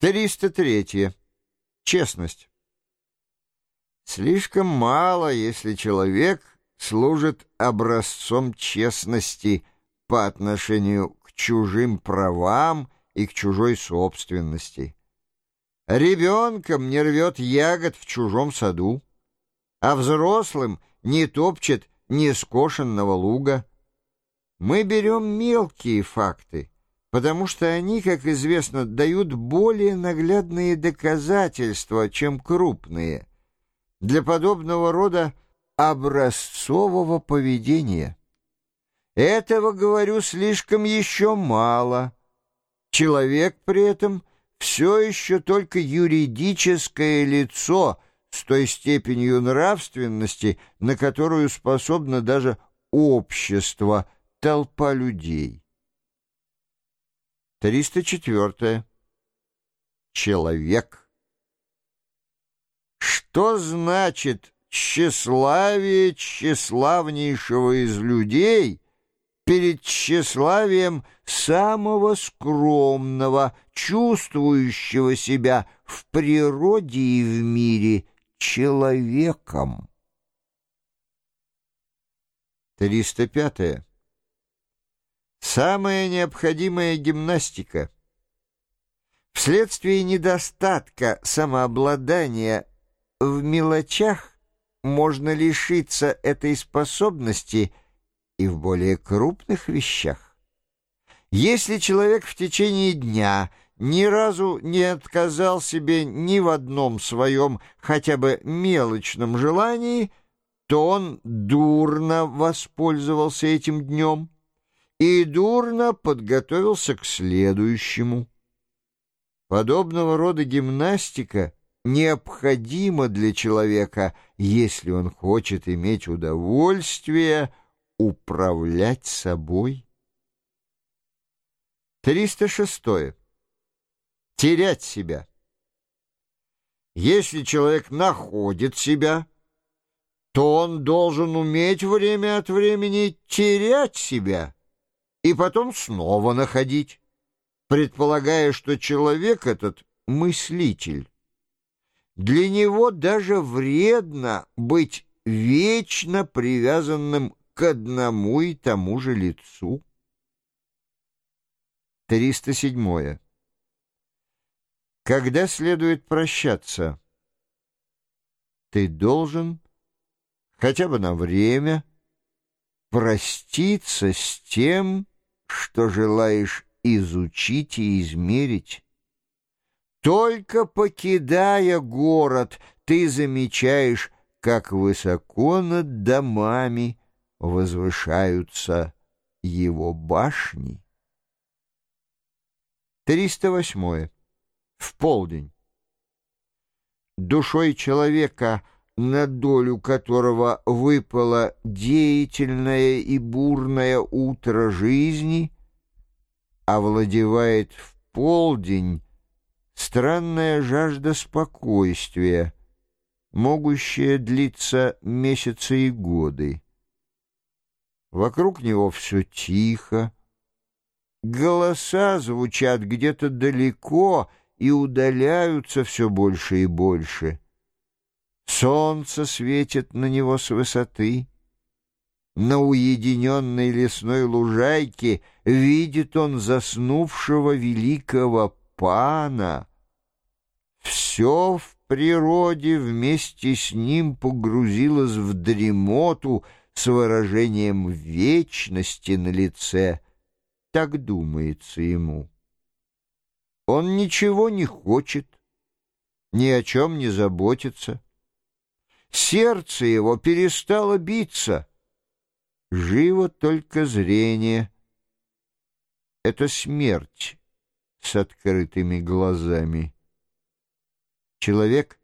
303. Честность. Слишком мало, если человек служит образцом честности по отношению к чужим правам и к чужой собственности. Ребенком не рвет ягод в чужом саду, а взрослым не топчет нескошенного луга. Мы берем мелкие факты — потому что они, как известно, дают более наглядные доказательства, чем крупные, для подобного рода образцового поведения. Этого, говорю, слишком еще мало. Человек при этом все еще только юридическое лицо с той степенью нравственности, на которую способно даже общество, толпа людей. 304. Человек. Что значит тщеславие тщеславнейшего из людей перед тщеславием самого скромного, чувствующего себя в природе и в мире человеком? 305. Самая необходимая гимнастика. Вследствие недостатка самообладания в мелочах можно лишиться этой способности и в более крупных вещах. Если человек в течение дня ни разу не отказал себе ни в одном своем хотя бы мелочном желании, то он дурно воспользовался этим днем и дурно подготовился к следующему. Подобного рода гимнастика необходима для человека, если он хочет иметь удовольствие управлять собой. 306. Терять себя. Если человек находит себя, то он должен уметь время от времени терять себя и потом снова находить, предполагая, что человек этот — мыслитель. Для него даже вредно быть вечно привязанным к одному и тому же лицу. 307. Когда следует прощаться? Ты должен хотя бы на время проститься с тем, что желаешь изучить и измерить. Только покидая город, ты замечаешь, как высоко над домами возвышаются его башни. 308. В полдень. Душой человека — на долю которого выпало деятельное и бурное утро жизни, овладевает в полдень странная жажда спокойствия, могущая длиться месяцы и годы. Вокруг него все тихо, голоса звучат где-то далеко и удаляются все больше и больше — Солнце светит на него с высоты. На уединенной лесной лужайке видит он заснувшего великого пана. Все в природе вместе с ним погрузилось в дремоту с выражением вечности на лице. Так думается ему. Он ничего не хочет, ни о чем не заботится. Сердце его перестало биться. Живо только зрение. Это смерть с открытыми глазами. Человек,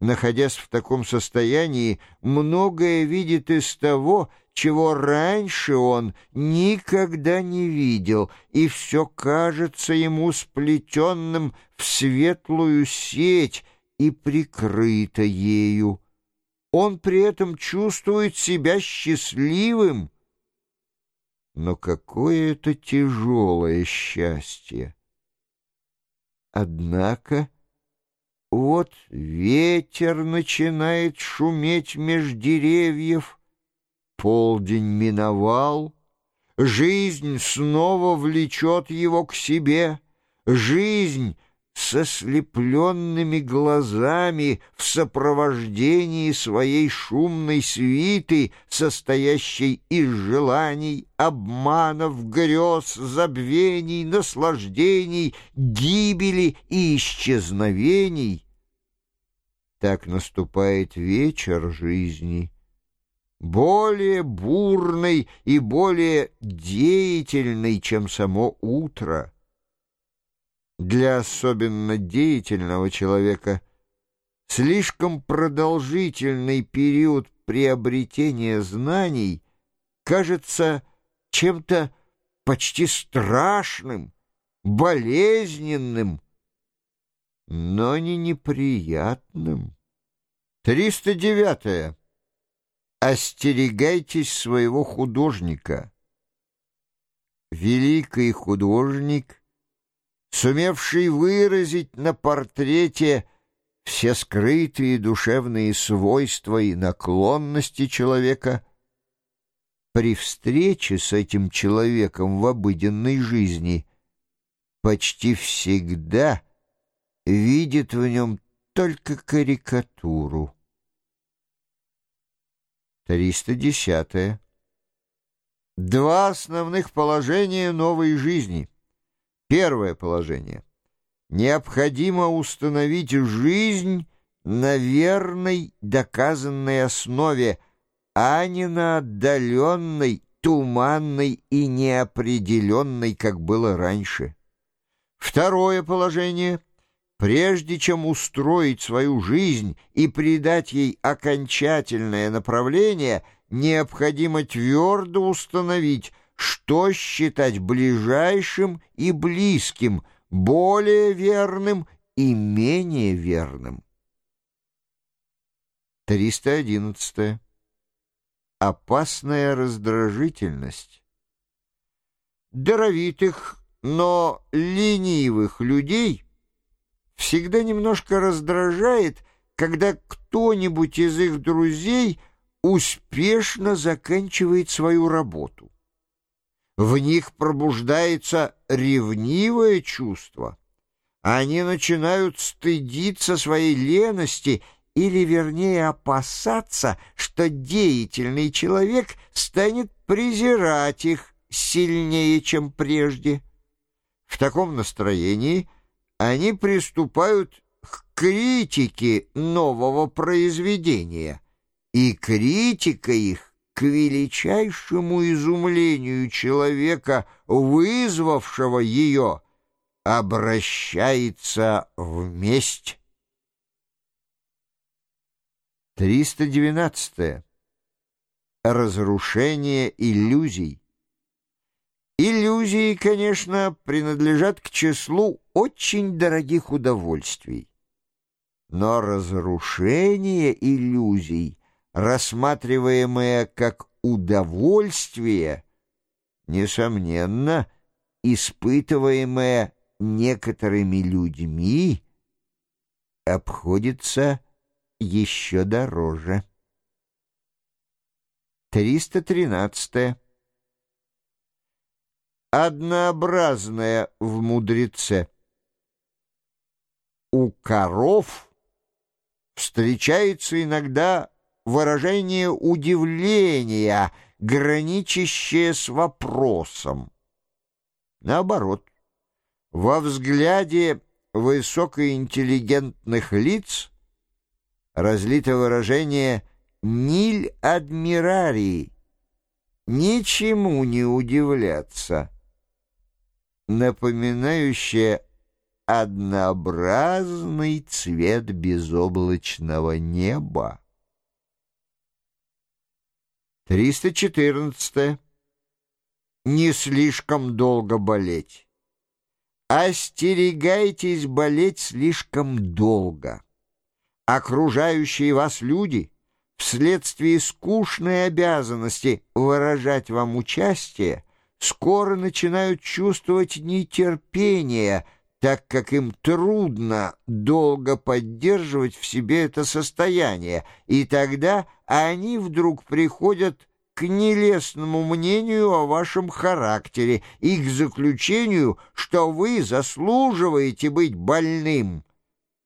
находясь в таком состоянии, многое видит из того, чего раньше он никогда не видел, и все кажется ему сплетенным в светлую сеть и прикрыто ею он при этом чувствует себя счастливым. Но какое это тяжелое счастье! Однако вот ветер начинает шуметь меж деревьев, полдень миновал, жизнь снова влечет его к себе, жизнь — со слепленными глазами в сопровождении своей шумной свиты, состоящей из желаний, обманов, грез, забвений, наслаждений, гибели и исчезновений. Так наступает вечер жизни, более бурный и более деятельный, чем само утро. Для особенно деятельного человека слишком продолжительный период приобретения знаний кажется чем-то почти страшным, болезненным, но не неприятным. 309. -е. Остерегайтесь своего художника. Великий художник сумевший выразить на портрете все скрытые душевные свойства и наклонности человека, при встрече с этим человеком в обыденной жизни почти всегда видит в нем только карикатуру. 310. -е. Два основных положения новой жизни — Первое положение. Необходимо установить жизнь на верной доказанной основе, а не на отдаленной, туманной и неопределенной, как было раньше. Второе положение. Прежде чем устроить свою жизнь и придать ей окончательное направление, необходимо твердо установить, что считать ближайшим и близким, более верным и менее верным. 311. Опасная раздражительность. Даровитых, но ленивых людей всегда немножко раздражает, когда кто-нибудь из их друзей успешно заканчивает свою работу в них пробуждается ревнивое чувство. Они начинают стыдиться своей лености или, вернее, опасаться, что деятельный человек станет презирать их сильнее, чем прежде. В таком настроении они приступают к критике нового произведения, и критика их к величайшему изумлению человека, вызвавшего ее, обращается в месть. 312. Разрушение иллюзий. Иллюзии, конечно, принадлежат к числу очень дорогих удовольствий. Но разрушение иллюзий рассматриваемое как удовольствие, несомненно, испытываемое некоторыми людьми, обходится еще дороже. 313. Однообразное в мудреце. У коров встречается иногда выражение удивления, граничащее с вопросом. Наоборот, во взгляде высокоинтеллигентных лиц разлито выражение «ниль адмирарии» — ничему не удивляться, напоминающее однообразный цвет безоблачного неба. 314. Не слишком долго болеть. Остерегайтесь болеть слишком долго. Окружающие вас люди вследствие скучной обязанности выражать вам участие скоро начинают чувствовать нетерпение, так как им трудно долго поддерживать в себе это состояние, и тогда они вдруг приходят к нелестному мнению о вашем характере и к заключению, что вы заслуживаете быть больным,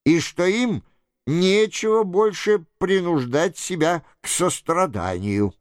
и что им нечего больше принуждать себя к состраданию.